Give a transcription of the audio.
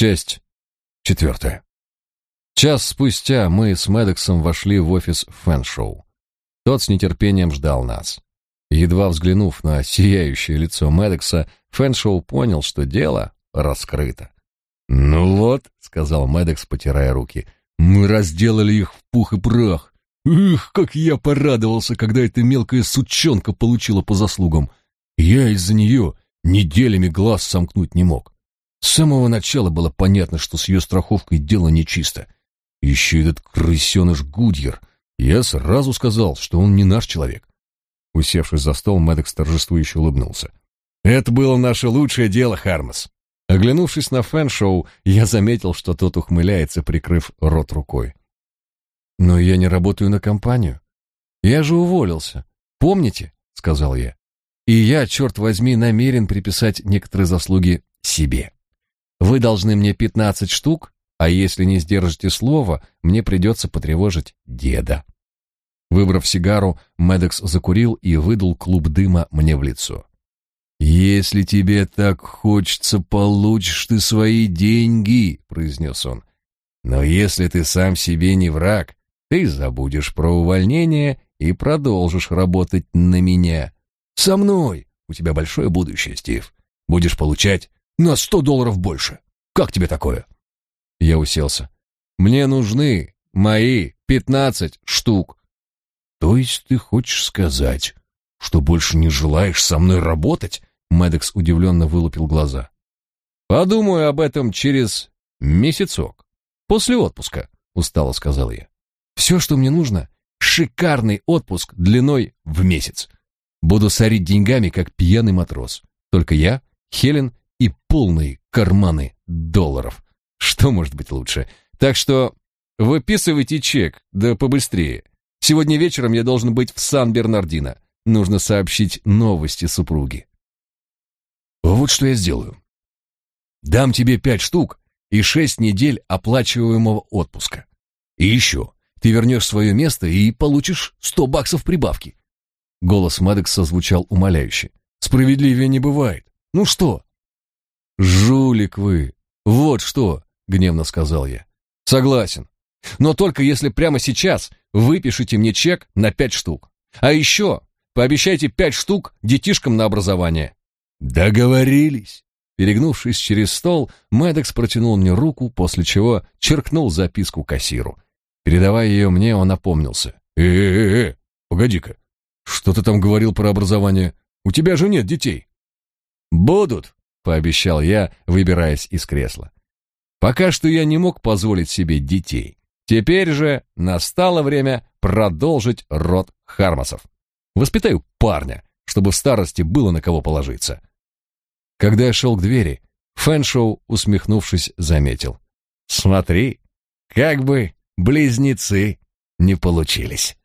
Часть четвертая. Час спустя мы с Медексом вошли в офис Фэншоу. Тот с нетерпением ждал нас. Едва взглянув на сияющее лицо Медекса, Фэншоу понял, что дело раскрыто. «Ну вот», — сказал Медекс, потирая руки, — «мы разделали их в пух и прах. Эх, как я порадовался, когда эта мелкая сучонка получила по заслугам. Я из-за нее неделями глаз сомкнуть не мог. С самого начала было понятно, что с ее страховкой дело нечисто. Еще этот крысеныш Гудьер. Я сразу сказал, что он не наш человек. Усевшись за стол, Мэддокс торжествующе улыбнулся. «Это было наше лучшее дело, Хармас!» Оглянувшись на Фэншоу, я заметил, что тот ухмыляется, прикрыв рот рукой. «Но я не работаю на компанию. Я же уволился. Помните?» — сказал я. «И я, черт возьми, намерен приписать некоторые заслуги себе. Вы должны мне пятнадцать штук, а если не сдержите слово, мне придется потревожить деда». Выбрав сигару, Медекс закурил и выдул клуб дыма мне в лицо. «Если тебе так хочется, получишь ты свои деньги», — произнес он. «Но если ты сам себе не враг, ты забудешь про увольнение и продолжишь работать на меня. Со мной у тебя большое будущее, Стив. Будешь получать на сто долларов больше. Как тебе такое?» Я уселся. «Мне нужны мои пятнадцать штук». «То есть ты хочешь сказать, что больше не желаешь со мной работать?» Медекс удивленно вылупил глаза. «Подумаю об этом через месяцок, после отпуска», — устало сказал я. Все, что мне нужно, шикарный отпуск длиной в месяц. Буду сорить деньгами, как пьяный матрос. Только я, Хелен и полные карманы долларов. Что может быть лучше? Так что выписывайте чек, да побыстрее. Сегодня вечером я должен быть в Сан-Бернардино. Нужно сообщить новости супруге. Вот что я сделаю. Дам тебе пять штук и шесть недель оплачиваемого отпуска. И еще, ты вернешь свое место и получишь сто баксов прибавки. Голос Мэддокса звучал умоляюще. Справедливее не бывает. Ну что? Жулик вы. Вот что, гневно сказал я. Согласен. Но только если прямо сейчас выпишите мне чек на пять штук. А еще пообещайте пять штук детишкам на образование. Договорились. Перегнувшись через стол, Мэддокс протянул мне руку, после чего черкнул записку кассиру. Передавая ее мне, он опомнился. «Э-э-э, погоди-ка, что ты там говорил про образование? У тебя же нет детей». «Будут», — пообещал я, выбираясь из кресла. «Пока что я не мог позволить себе детей. Теперь же настало время продолжить род Хармасов. Воспитаю парня, чтобы в старости было на кого положиться». Когда я шел к двери, Фэншоу, усмехнувшись, заметил. «Смотри, как бы близнецы не получились.